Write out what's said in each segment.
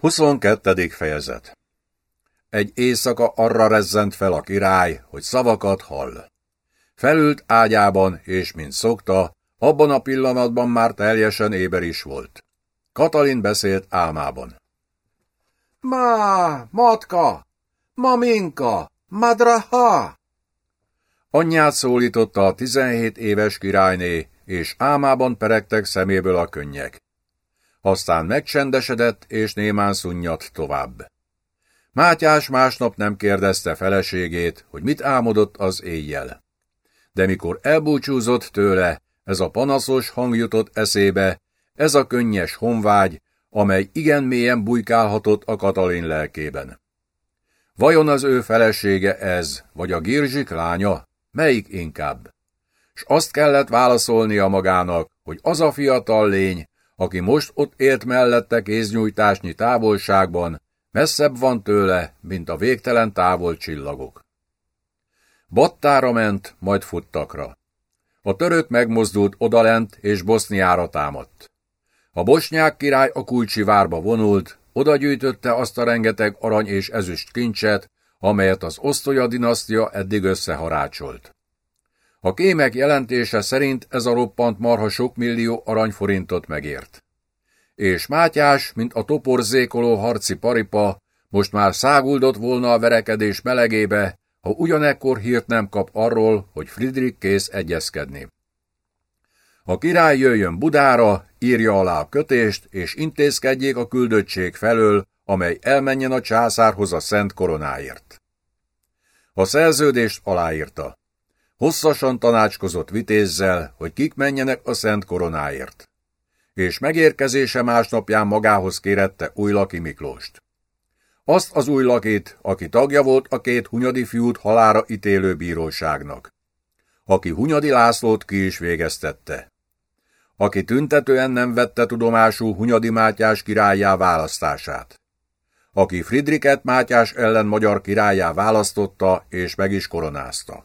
22. fejezet Egy éjszaka arra rezzent fel a király, hogy szavakat hall. Felült ágyában, és mint szokta, abban a pillanatban már teljesen éber is volt. Katalin beszélt álmában. Má, matka, maminka, madraha! Anyját szólította a tizenhét éves királyné, és álmában peregtek szeméből a könnyek. Aztán megcsendesedett, és némán szunnyadt tovább. Mátyás másnap nem kérdezte feleségét, hogy mit álmodott az éjjel. De mikor elbúcsúzott tőle, ez a panaszos hang jutott eszébe, ez a könnyes honvágy, amely igen mélyen bujkálhatott a Katalin lelkében. Vajon az ő felesége ez, vagy a Girzsik lánya? Melyik inkább? S azt kellett válaszolnia magának, hogy az a fiatal lény, aki most ott élt mellette kéznyújtásnyi távolságban, messzebb van tőle, mint a végtelen távol csillagok. Battára ment, majd futtakra. A török megmozdult odalent, és Boszniára támadt. A bosnyák király a kulcsi várba vonult, oda gyűjtötte azt a rengeteg arany és ezüst kincset, amelyet az osztolya dinasztia eddig összeharácsolt. A kémek jelentése szerint ez a roppant marha sok millió aranyforintot megért. És Mátyás, mint a toporzékoló harci paripa, most már száguldott volna a verekedés melegébe, ha ugyanekkor hírt nem kap arról, hogy Friedrich kész egyezkedni. A király jöjjön Budára, írja alá a kötést, és intézkedjék a küldöttség felől, amely elmenjen a császárhoz a szent koronáért. A szerződést aláírta. Hosszasan tanácskozott vitézzel, hogy kik menjenek a szent koronáért. És megérkezése másnapján magához kérette Újlaki Miklóst. Azt az Újlakit, aki tagja volt a két hunyadi fiút halára ítélő bíróságnak. Aki Hunyadi Lászlót ki is végeztette. Aki tüntetően nem vette tudomásul Hunyadi Mátyás királyá választását. Aki Friedriket Mátyás ellen magyar királyá választotta és meg is koronázta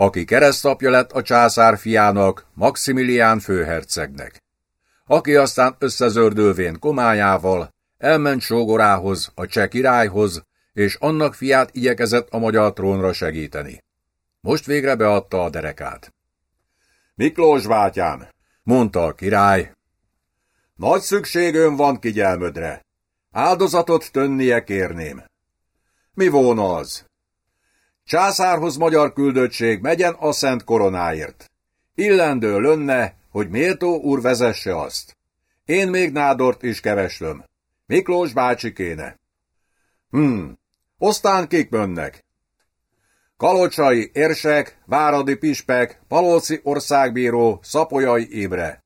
aki keresztapja lett a császár fiának, Maximilián főhercegnek. Aki aztán összezördülvén komájával elment sógorához, a cseh királyhoz, és annak fiát igyekezett a magyar trónra segíteni. Most végre beadta a derekát. Miklós bátyám, mondta a király, nagy szükségön van kigyelmödre. Áldozatot tönnie kérném. Mi volna az? Császárhoz magyar küldöttség megyen a szent koronáért. Illendő lönne, hogy méltó úr vezesse azt. Én még nádort is keveslöm. Miklós bácsi kéne. Hmm, osztán kik mönnek? Kalocsai érsek, Váradi Pispek, Palóci országbíró, Szapolyai Ibre.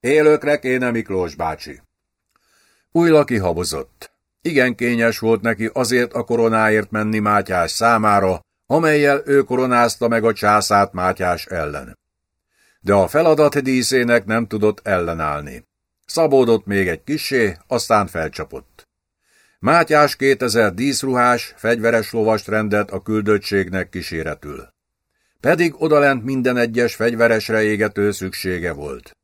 Élőkre kéne Miklós bácsi. Újla kihabozott. Igen kényes volt neki azért a koronáért menni Mátyás számára, amelyel ő koronázta meg a császát Mátyás ellen. De a feladat díszének nem tudott ellenállni. Szabódott még egy kisé, aztán felcsapott. Mátyás 2000 díszruhás, fegyveres lovast rendelt a küldöttségnek kíséretül. Pedig odalent minden egyes fegyveresre égető szüksége volt.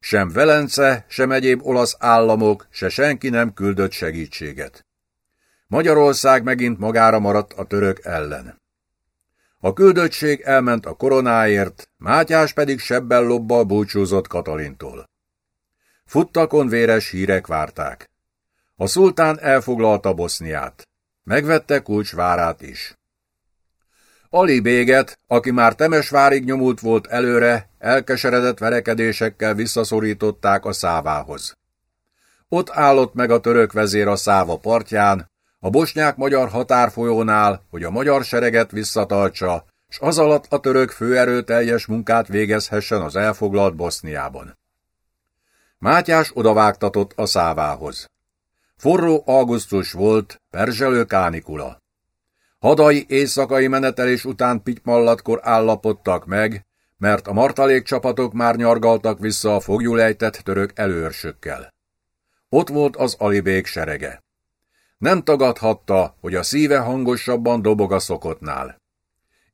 Sem Velence, sem egyéb olasz államok, se senki nem küldött segítséget. Magyarország megint magára maradt a török ellen. A küldöttség elment a koronáért, Mátyás pedig sebbel lobbal búcsúzott Katalintól. Futtakon véres hírek várták. A szultán elfoglalta Boszniát. Megvette kulcsvárát is. Ali béget, aki már Temesvárig nyomult volt előre, elkeseredett verekedésekkel visszaszorították a szávához. Ott állott meg a török vezér a száva partján, a bosnyák-magyar határfolyónál, hogy a magyar sereget visszatartsa, s az alatt a török főerőteljes munkát végezhessen az elfoglalt Boszniában. Mátyás odavágtatott a szávához. Forró augusztus volt, perzselő kánikula. Hadai éjszakai menetelés után pitymallatkor állapodtak meg, mert a martalék csapatok már nyargaltak vissza a fogjulejtett török előörsökkel. Ott volt az alibék serege. Nem tagadhatta, hogy a szíve hangosabban dobog a szokottnál.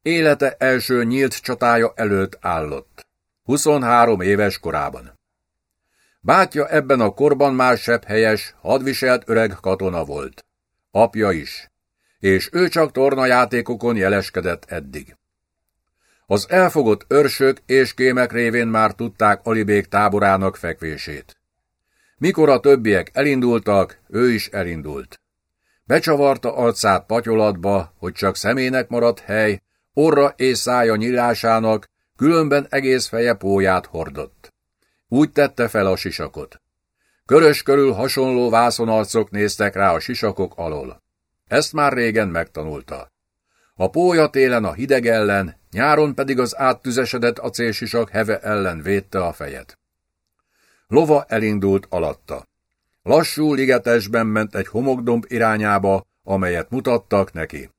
Élete első nyílt csatája előtt állott. 23 éves korában. Bátya ebben a korban már sebb helyes, hadviselt öreg katona volt. Apja is. És ő csak tornajátékokon jeleskedett eddig. Az elfogott őrsök és kémek révén már tudták Alibék táborának fekvését. Mikor a többiek elindultak, ő is elindult. Becsavarta arcát patyolatba, hogy csak szemének maradt hely, orra és szája nyílásának, különben egész feje póját hordott. Úgy tette fel a sisakot. Körös körül hasonló vászonarcok néztek rá a sisakok alól. Ezt már régen megtanulta. A pólya télen a hideg ellen, nyáron pedig az áttüzesedett acélsisak heve ellen védte a fejet. Lova elindult alatta. Lassú ligetesben ment egy homokdomb irányába, amelyet mutattak neki.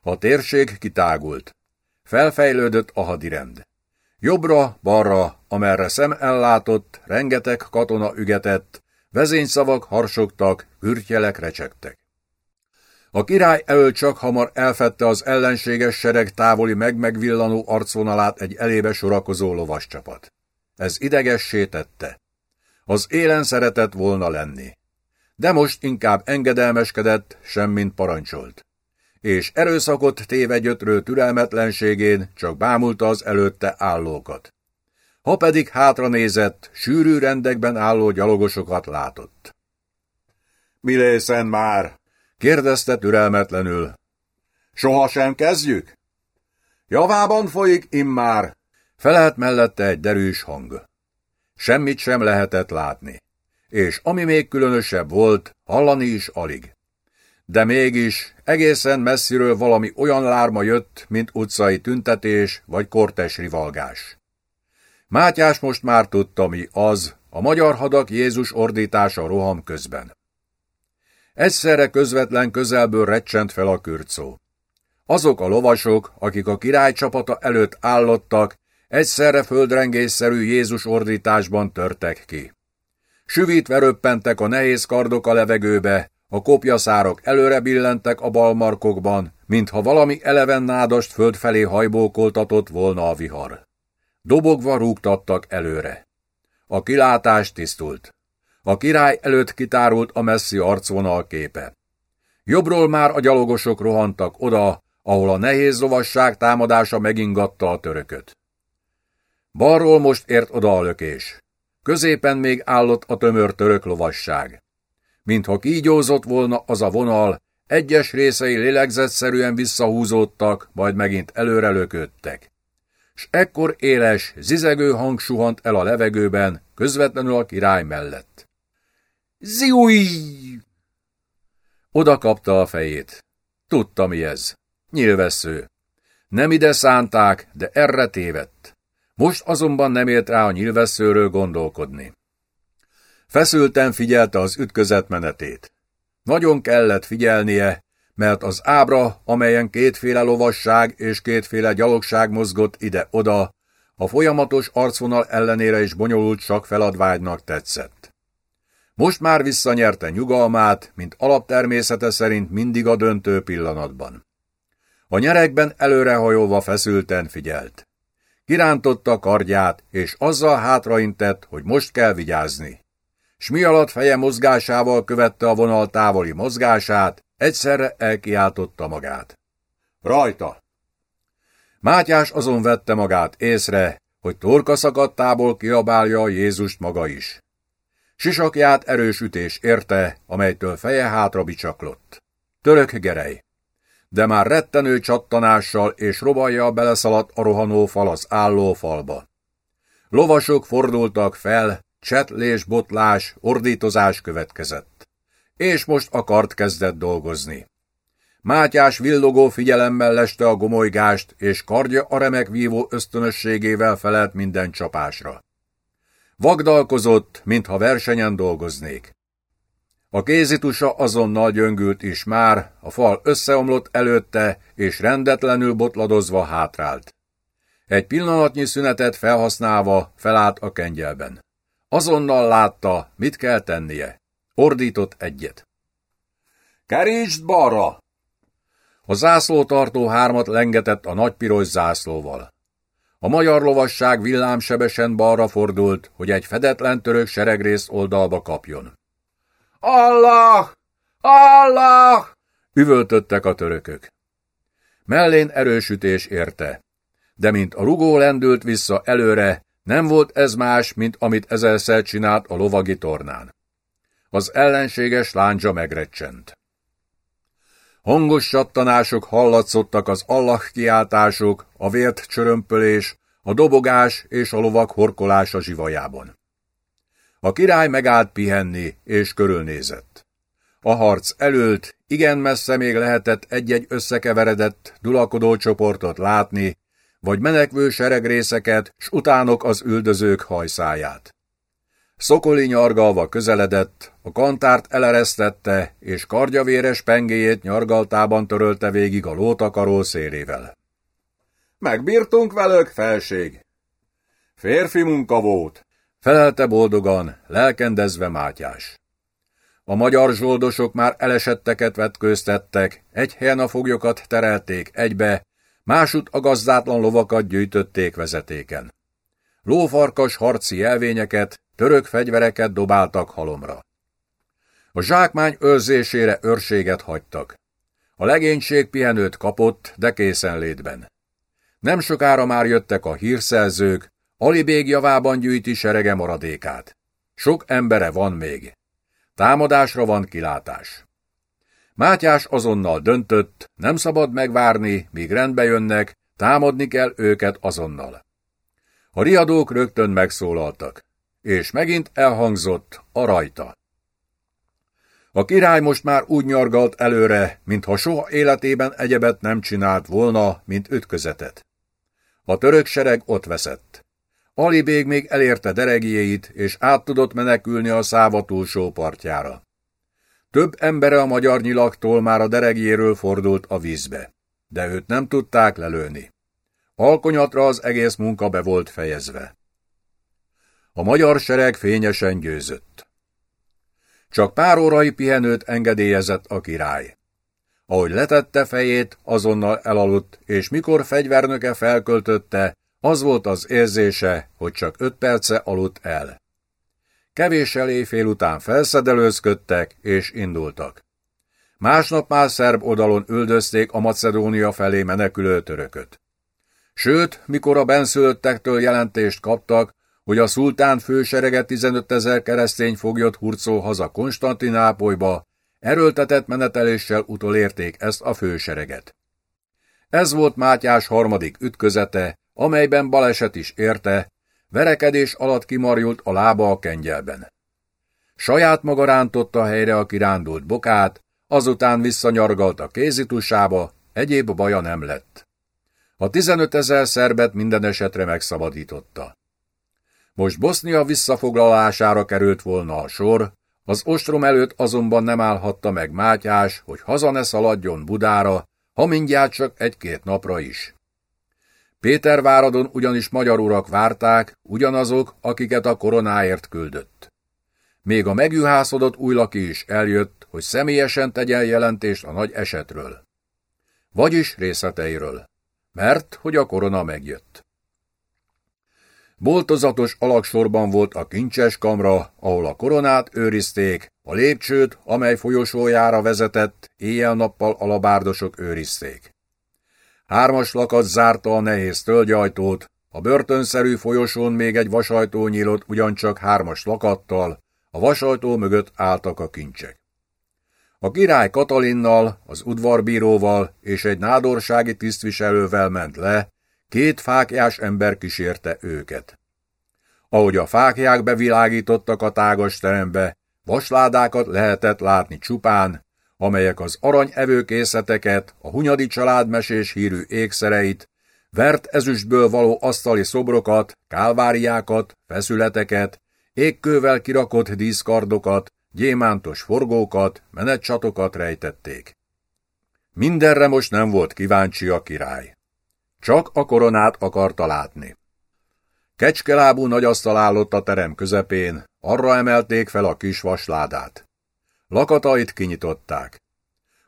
A térség kitágult. Felfejlődött a hadirend. Jobbra, balra, amerre szem ellátott, rengeteg katona ügetett, vezényszavak harsogtak, hürtyelek recsegtek. A király elől csak hamar elfette az ellenséges sereg távoli meg-megvillanó arcvonalát egy elébe sorakozó lovas csapat. Ez idegessé tette. Az élen szeretett volna lenni. De most inkább engedelmeskedett, semmint parancsolt. És erőszakot téve gyötrő türelmetlenségén csak bámulta az előtte állókat. Ha pedig hátra nézett, sűrű rendekben álló gyalogosokat látott. Mi lészen már? kérdezte türelmetlenül. Soha sem kezdjük? Javában folyik immár, felelt mellette egy derűs hang. Semmit sem lehetett látni. És ami még különösebb volt, hallani is alig. De mégis egészen messziről valami olyan lárma jött, mint utcai tüntetés vagy kortes rivalgás. Mátyás most már tudta, mi az, a magyar hadak Jézus ordítása roham közben. Egyszerre közvetlen közelből recsent fel a kürcó. Azok a lovasok, akik a király csapata előtt állottak, egyszerre földrengésszerű Jézus ordításban törtek ki. Süvítve röppentek a nehéz kardok a levegőbe, a kopjaszárok előre billentek a balmarkokban, mintha valami eleven nádast föld felé hajbókoltatott volna a vihar. Dobogva rúgtattak előre. A kilátás tisztult. A király előtt kitárult a messzi arcvonal képe. Jobbról már a gyalogosok rohantak oda, ahol a nehéz lovasság támadása megingatta a törököt. Balról most ért oda a lökés. Középen még állott a tömör török lovasság. Mintha kígyózott volna az a vonal, egyes részei lélegzetszerűen visszahúzódtak, majd megint előre löködtek. S ekkor éles, zizegő hang suhant el a levegőben, közvetlenül a király mellett. Ziúj! Oda kapta a fejét. Tudta, mi ez. Nyilvessző. Nem ide szánták, de erre tévedt. Most azonban nem ért rá a nyilvesszőről gondolkodni. Feszülten figyelte az ütközet menetét. Nagyon kellett figyelnie, mert az ábra, amelyen kétféle lovasság és kétféle gyalogság mozgott ide-oda, a folyamatos arcvonal ellenére is bonyolult csak feladvágynak tetszett. Most már visszanyerte nyugalmát, mint alaptermészete szerint mindig a döntő pillanatban. A nyerekben előrehajolva feszülten figyelt. Kirántotta kardját, és azzal hátraintett, hogy most kell vigyázni. S mi alatt feje mozgásával követte a vonal távoli mozgását, egyszerre elkiáltotta magát. Rajta! Mátyás azon vette magát észre, hogy torka szakadtából kiabálja a Jézust maga is. Sisakját erős ütés érte, amelytől feje hátra bicsaklott. Török gerej de már rettenő csattanással és robalja beleszaladt a rohanó fal az álló falba. Lovasok fordultak fel, csetlés, botlás, ordítozás következett. És most a kart kezdett dolgozni. Mátyás villogó figyelemmel leste a gomolygást, és kardja a remek vívó ösztönösségével felelt minden csapásra. Vagdalkozott, mintha versenyen dolgoznék. A kézitusa azonnal gyöngült is már, a fal összeomlott előtte, és rendetlenül botladozva hátrált. Egy pillanatnyi szünetet felhasználva felállt a kengyelben. Azonnal látta, mit kell tennie. Ordított egyet. Kerítsd balra! A zászlótartó hármat lengetett a nagy piros zászlóval. A magyar lovasság villámsebesen balra fordult, hogy egy fedetlen török seregrészt oldalba kapjon. Allah! Allah! Üvöltöttek a törökök. Mellén erősütés érte. De mint a rugó lendült vissza előre, nem volt ez más, mint amit ezerszer csinált a lovagi tornán. Az ellenséges láncsa megrecsent. Hangos csattanások hallatszottak az Allah kiáltások, a vért csörömpölés, a dobogás és a lovak horkolása zsivajában. A király megállt pihenni, és körülnézett. A harc előtt igen messze még lehetett egy-egy összekeveredett, dulakodó csoportot látni, vagy menekvő seregrészeket, s utánok az üldözők hajszáját. Szokoli nyargalva közeledett, a kantárt eleresztette, és kardjavéres pengéjét nyargaltában törölte végig a lótakaró szélével. Megbírtunk velük, felség! Férfi munka volt, felelte boldogan, lelkendezve Mátyás. A magyar zsoldosok már elesetteket vetkőztettek, egy helyen a foglyokat terelték egybe, másút a gazdátlan lovakat gyűjtötték vezetéken. Lófarkas harci jelvényeket, török fegyvereket dobáltak halomra. A zsákmány őrzésére őrséget hagytak. A legénység pihenőt kapott, de készenlétben. Nem sokára már jöttek a hírszerzők, Alibég javában gyűjti serege maradékát. Sok embere van még. Támadásra van kilátás. Mátyás azonnal döntött, nem szabad megvárni, míg rendbe jönnek, támadni kell őket azonnal. A riadók rögtön megszólaltak, és megint elhangzott a rajta. A király most már úgy nyargalt előre, mintha soha életében egyebet nem csinált volna, mint ütközetet. A török sereg ott veszett. Alibég még elérte deregjéit, és át tudott menekülni a száva túlsó partjára. Több embere a magyar nyilaktól már a deregjéről fordult a vízbe, de őt nem tudták lelőni. Alkonyatra az egész munka be volt fejezve. A magyar sereg fényesen győzött. Csak pár órai pihenőt engedélyezett a király. Ahogy letette fejét, azonnal elaludt, és mikor fegyvernöke felköltötte, az volt az érzése, hogy csak öt perce aludt el. Kevés éjfél után felszedelőzködtek és indultak. Másnap már szerb oldalon üldözték a Macedónia felé menekülő törököt. Sőt, mikor a benszülöttektől jelentést kaptak, hogy a szultán főserege 15 ezer keresztény foglyot hurcol haza Konstantinápolyba, erőltetett meneteléssel utolérték ezt a fősereget. Ez volt Mátyás harmadik ütközete, amelyben baleset is érte, verekedés alatt kimarjult a lába a kengyelben. Saját maga rántotta helyre a kirándult bokát, azután visszanyargalt a kézitusába, egyéb baja nem lett. A 15 ezer szerbet minden esetre megszabadította. Most Bosznia visszafoglalására került volna a sor, az ostrom előtt azonban nem állhatta meg Mátyás, hogy haza ne szaladjon Budára, ha mindjárt csak egy-két napra is. Péterváradon ugyanis magyar urak várták, ugyanazok, akiket a koronáért küldött. Még a megjuhászodott újlaki is eljött, hogy személyesen tegyen jelentést a nagy esetről. Vagyis részleteiről. Mert, hogy a korona megjött. Boltozatos alaksorban volt a kincses kamra, ahol a koronát őrizték, a lépcsőt, amely folyosójára vezetett, éjjel-nappal alabárdosok őrizték. Hármas lakat zárta a nehéz tölgyajtót, a börtönszerű folyosón még egy vasajtó nyílott ugyancsak hármas lakattal, a vasajtó mögött álltak a kincsek. A király Katalinnal, az udvarbíróval és egy nádorsági tisztviselővel ment le, két fákjás ember kísérte őket. Ahogy a fákják bevilágítottak a tágas terembe, vasládákat lehetett látni csupán, amelyek az arany evőkészleteket, a hunyadi családmesés hírű ékszereit, vert ezüstből való asztali szobrokat, kálváriákat, feszületeket, égkővel kirakott díszkardokat, gyémántos forgókat, menetcsatokat rejtették. Mindenre most nem volt kíváncsi a király. Csak a koronát akarta látni. Kecskelábú nagyasztal állott a terem közepén, arra emelték fel a kis vasládát. Lakatait kinyitották.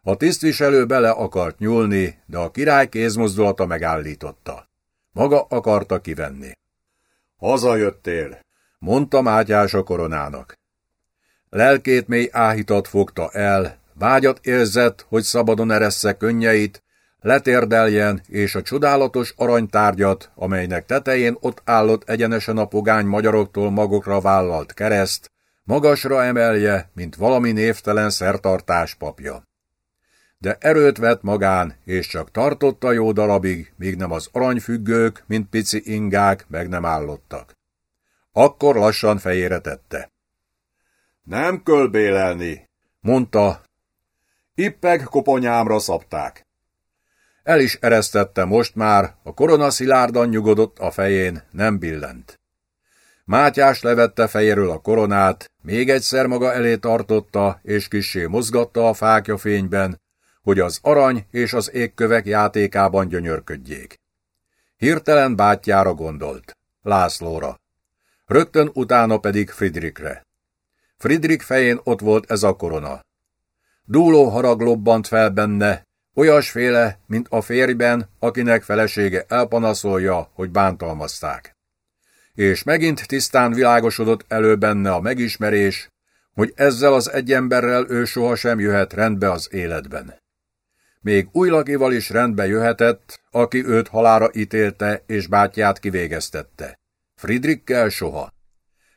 A tisztviselő bele akart nyúlni, de a király kézmozdulata megállította. Maga akarta kivenni. Hazajöttél, mondta Mátyás a koronának. Lelkét mély áhítat fogta el, vágyat érzett, hogy szabadon eressze könnyeit, letérdeljen, és a csodálatos aranytárgyat, amelynek tetején ott állott egyenesen a pogány magyaroktól magokra vállalt kereszt, magasra emelje, mint valami névtelen szertartás papja. De erőt vett magán, és csak tartotta jó darabig, míg nem az aranyfüggők, mint pici ingák meg nem állottak. Akkor lassan fejére tette. Nem kölbélelni, mondta. Ippeg koponyámra szabták. El is eresztette most már, a korona szilárdan nyugodott a fején, nem billent. Mátyás levette fejéről a koronát, még egyszer maga elé tartotta, és kissé mozgatta a fákja fényben, hogy az arany és az égkövek játékában gyönyörködjék. Hirtelen bátyjára gondolt, Lászlóra. Rögtön utána pedig Friedrichre. Friedrich fején ott volt ez a korona. Dúló harag lobbant fel benne, olyasféle, mint a férjben, akinek felesége elpanaszolja, hogy bántalmazták. És megint tisztán világosodott elő benne a megismerés, hogy ezzel az egy emberrel ő sohasem jöhet rendbe az életben. Még újlagival is rendbe jöhetett, aki őt halára ítélte és bátyját kivégeztette. Friedrichkel soha.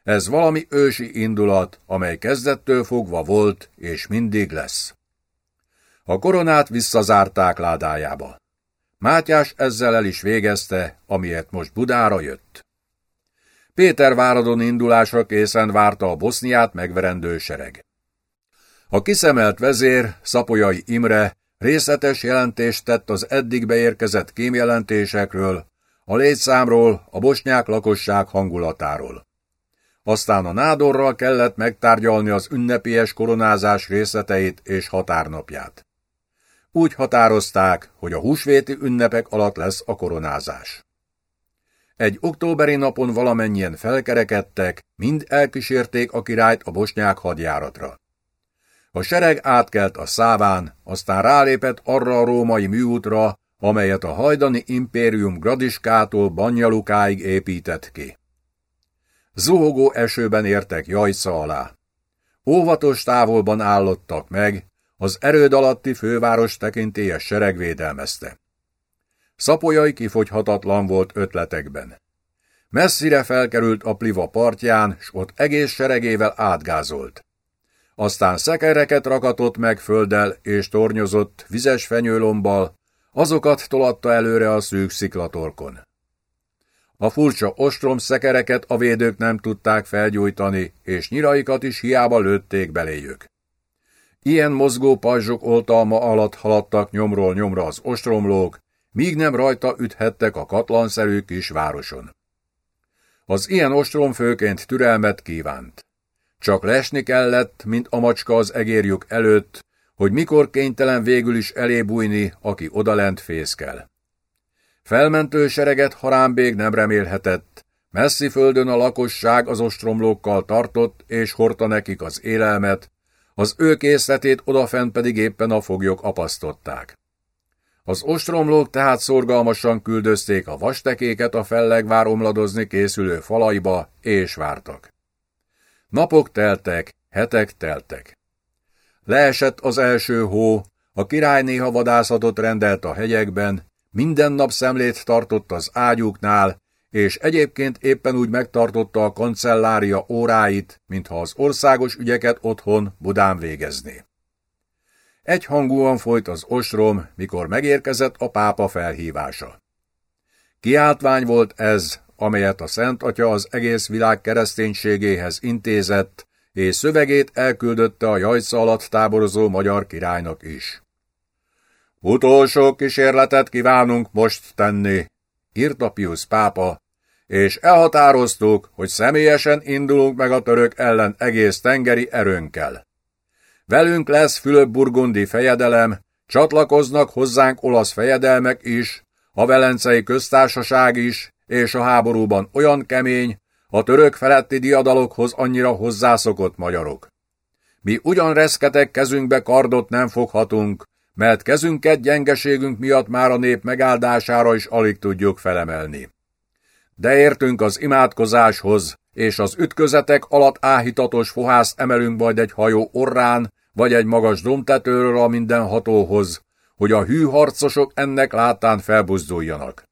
Ez valami ősi indulat, amely kezdettől fogva volt, és mindig lesz. A koronát visszazárták ládájába. Mátyás ezzel el is végezte, amiért most Budára jött. Péter váradon indulásra készen várta a Boszniát megverendő sereg. A kiszemelt vezér, Szapolyai Imre részletes jelentést tett az eddig beérkezett kémjelentésekről, a létszámról, a bosnyák lakosság hangulatáról. Aztán a nádorral kellett megtárgyalni az ünnepélyes koronázás részleteit és határnapját. Úgy határozták, hogy a húsvéti ünnepek alatt lesz a koronázás. Egy októberi napon valamennyien felkerekedtek, mind elkísérték a királyt a bosnyák hadjáratra. A sereg átkelt a száván, aztán rálépett arra a római műútra, amelyet a hajdani impérium Gradiskától Banyalukáig épített ki. Zuhogó esőben értek Jajca alá. Óvatos távolban állottak meg, az erőd alatti főváros tekintélyes sereg védelmezte. Szapolyai kifogyhatatlan volt ötletekben. Messzire felkerült a pliva partján, s ott egész seregével átgázolt. Aztán szekereket rakatott meg földdel és tornyozott vizes fenyőlombbal, azokat tolatta előre a szűk sziklatorkon. A furcsa ostrom szekereket a védők nem tudták felgyújtani, és nyiraikat is hiába lőtték beléjük. Ilyen mozgó pajzsok oltalma alatt haladtak nyomról nyomra az ostromlók, míg nem rajta üthettek a katlanszerű kisvároson. Az ilyen ostrom főként türelmet kívánt. Csak lesni kellett, mint a macska az egérjük előtt, hogy mikor kénytelen végül is elébújni, aki odalent fészkel. Felmentő sereget harámbég nem remélhetett, messzi földön a lakosság az ostromlókkal tartott és hordta nekik az élelmet, az ő készletét odafent pedig éppen a foglyok apasztották. Az ostromlók tehát szorgalmasan küldözték a vastekéket a fellegvár omladozni készülő falaiba, és vártak. Napok teltek, hetek teltek. Leesett az első hó, a király néha vadászatot rendelt a hegyekben, minden nap szemlét tartott az ágyuknál, és egyébként éppen úgy megtartotta a kancellária óráit, mintha az országos ügyeket otthon Budán végezné. Egyhangúan folyt az ostrom, mikor megérkezett a pápa felhívása. Kiáltvány volt ez, amelyet a Szent Atya az egész világ kereszténységéhez intézett, és szövegét elküldötte a jajca alatt táborozó magyar királynak is. Utolsó kísérletet kívánunk most tenni, írta Pius pápa, és elhatároztuk, hogy személyesen indulunk meg a török ellen egész tengeri erőnkkel. Velünk lesz Fülöp-Burgundi fejedelem, csatlakoznak hozzánk olasz fejedelmek is, a Velencei köztársaság is, és a háborúban olyan kemény, a török feletti diadalokhoz annyira hozzászokott magyarok. Mi ugyan reszketek kezünkbe kardot nem foghatunk, mert kezünket gyengeségünk miatt már a nép megáldására is alig tudjuk felemelni. De értünk az imádkozáshoz, és az ütközetek alatt áhítatos fohász emelünk majd egy hajó orrán, vagy egy magas domtetőről a mindenhatóhoz, hogy a hű harcosok ennek látán felbuzduljanak.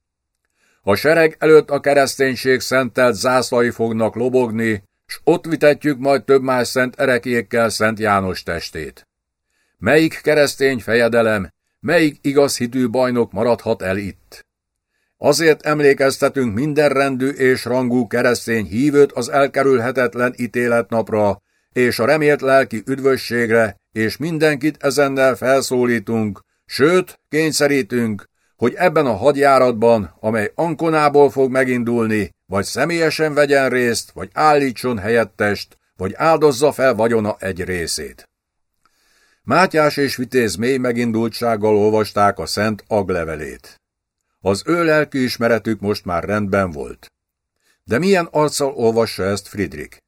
A sereg előtt a kereszténység szentelt zászlai fognak lobogni, s ott vitetjük majd több más szent erekékkel Szent János testét. Melyik keresztény fejedelem, melyik igaz hitű bajnok maradhat el itt? Azért emlékeztetünk minden rendű és rangú keresztény hívőt az elkerülhetetlen ítéletnapra, és a remélt lelki üdvösségre, és mindenkit ezennel felszólítunk, sőt, kényszerítünk, hogy ebben a hadjáratban, amely Ankonából fog megindulni, vagy személyesen vegyen részt, vagy állítson helyettest, vagy áldozza fel vagyona egy részét. Mátyás és Vitéz mély megindultsággal olvasták a szent aglevelét. Az ő lelkiismeretük most már rendben volt. De milyen arccal olvassa ezt Friedrich?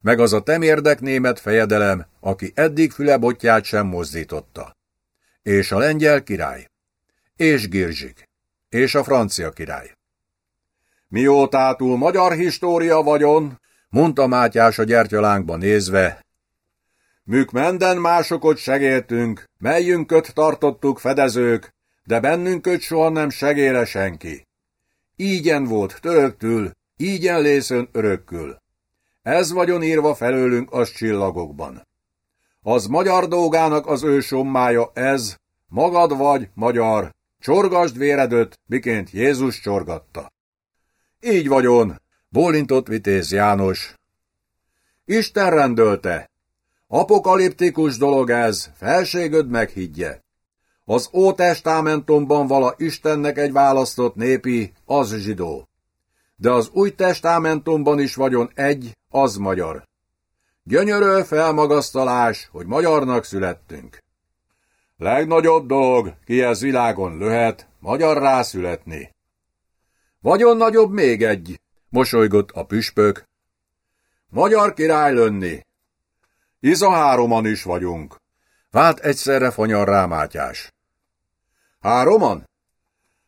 Meg az a temérdek német fejedelem, aki eddig fülebotját sem mozdította. És a lengyel király. És Girzsik. És a francia király. Miótátul magyar história vagyon, mondta Mátyás a gyertyalánkba nézve, Mük menden másokot segéltünk, melyünköt tartottuk fedezők, de bennünköt soha nem segére senki. Ígyen volt töröktül, ígyen lészön örökkül. Ez vagyon írva felőlünk az csillagokban. Az magyar dolgának az ő sommája ez, magad vagy magyar, csorgasd véredöt, miként Jézus csorgatta. Így vagyon, bólintott Vitéz János. Isten rendölte. Apokaliptikus dolog ez, felségöd meghiggye. Az Ótestamentumban vala Istennek egy választott népi, az zsidó. De az Új Testamentumban is vagyon egy, az magyar. Gyönyörő felmagasztalás, hogy magyarnak születtünk. Legnagyobb dolog, ki ez világon löhet, magyarrá születni. Vagyon nagyobb még egy, mosolygott a püspök. Magyar király lönni. Iza hároman is vagyunk. Vált egyszerre fanyar Mátyás. Hároman?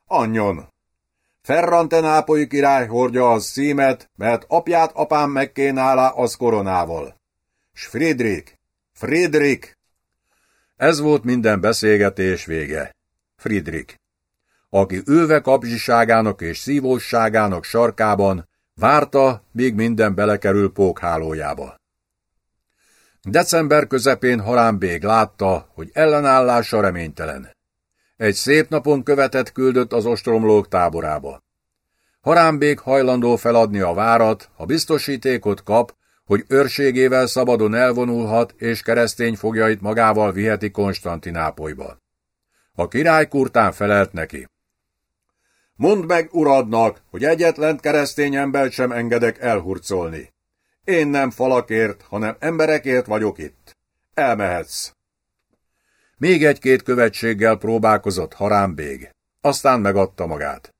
Annyon. Ferrante nápolyi király hordja az szímet, mert apját apám megkénálá az koronával. S Friedrich, Friedrich! Ez volt minden beszélgetés vége. Friedrich aki ülve kapzsiságának és szívósságának sarkában várta, míg minden belekerül pókhálójába. December közepén Harámbég látta, hogy ellenállása reménytelen. Egy szép napon követett küldött az ostromlók táborába. Harámbék hajlandó feladni a várat, ha biztosítékot kap, hogy őrségével szabadon elvonulhat és keresztény fogjait magával viheti Konstantinápolyba. A király kurtán felelt neki. Mondd meg uradnak, hogy egyetlen keresztény embert sem engedek elhurcolni. Én nem falakért, hanem emberekért vagyok itt. Elmehetsz. Még egy-két követséggel próbálkozott Harámbég, aztán megadta magát.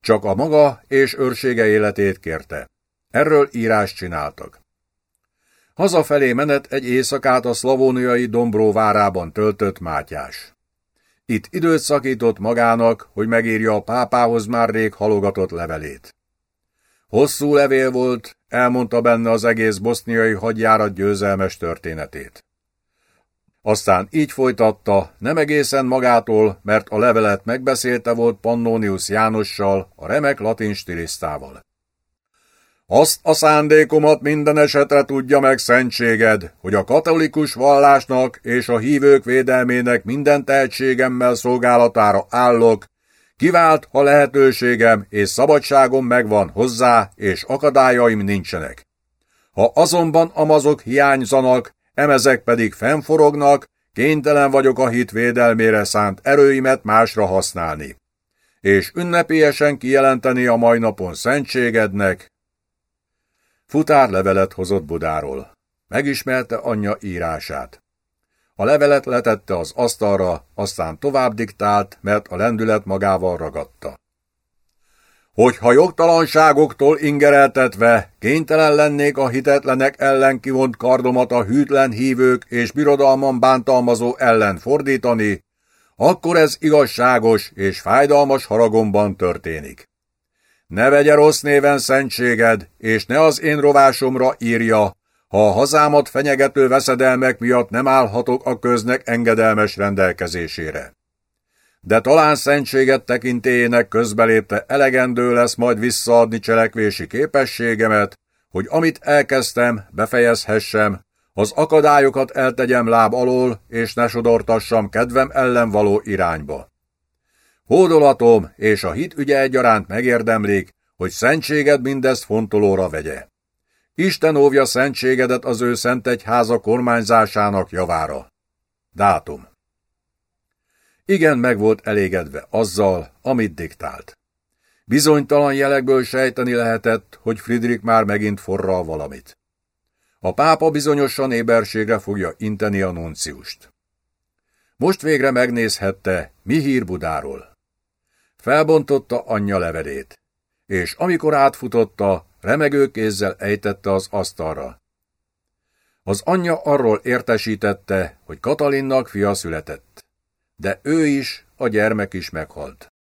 Csak a maga és őrsége életét kérte. Erről írást csináltak. Hazafelé menet egy éjszakát a szlavóniai Dombró várában töltött Mátyás. Itt időt szakított magának, hogy megírja a pápához már rég halogatott levelét. Hosszú levél volt, elmondta benne az egész boszniai hadjárat győzelmes történetét. Aztán így folytatta, nem egészen magától, mert a levelet megbeszélte volt Pannonius Jánossal, a remek latin stilisztával. Azt a szándékomat minden esetre tudja meg szentséged, hogy a katolikus vallásnak és a hívők védelmének minden tehetségemmel szolgálatára állok, kivált, ha lehetőségem és szabadságom megvan hozzá, és akadályaim nincsenek. Ha azonban amazok hiányzanak, emezek pedig fennforognak, kénytelen vagyok a hit védelmére szánt erőimet másra használni. És ünnepélyesen kijelenteni a mai napon szentségednek, Futár levelet hozott Budáról. Megismerte anyja írását. A levelet letette az asztalra, aztán tovább diktált, mert a lendület magával ragadta. Hogyha jogtalanságoktól ingereltetve kénytelen lennék a hitetlenek ellen kivont kardomat a hűtlen hívők és birodalman bántalmazó ellen fordítani, akkor ez igazságos és fájdalmas haragomban történik. Ne vegye rossz néven szentséged, és ne az én rovásomra írja, ha a hazámat fenyegető veszedelmek miatt nem állhatok a köznek engedelmes rendelkezésére. De talán szentséget tekintélyének közbelépte elegendő lesz majd visszaadni cselekvési képességemet, hogy amit elkezdtem, befejezhessem, az akadályokat eltegyem láb alól, és ne sodortassam kedvem ellen való irányba. Hódolatom és a hit ügye egyaránt megérdemlik, hogy szentséged mindezt fontolóra vegye. Isten óvja szentségedet az ő szent egyháza kormányzásának javára. Dátum. Igen, meg volt elégedve azzal, amit diktált. Bizonytalan jelekből sejteni lehetett, hogy Friedrich már megint forral valamit. A pápa bizonyosan éberségre fogja inteni a nunciust. Most végre megnézhette, mi hír Budáról. Felbontotta anyja levelét, és amikor átfutotta, remegő kézzel ejtette az asztalra. Az anyja arról értesítette, hogy Katalinnak fia született, de ő is, a gyermek is meghalt.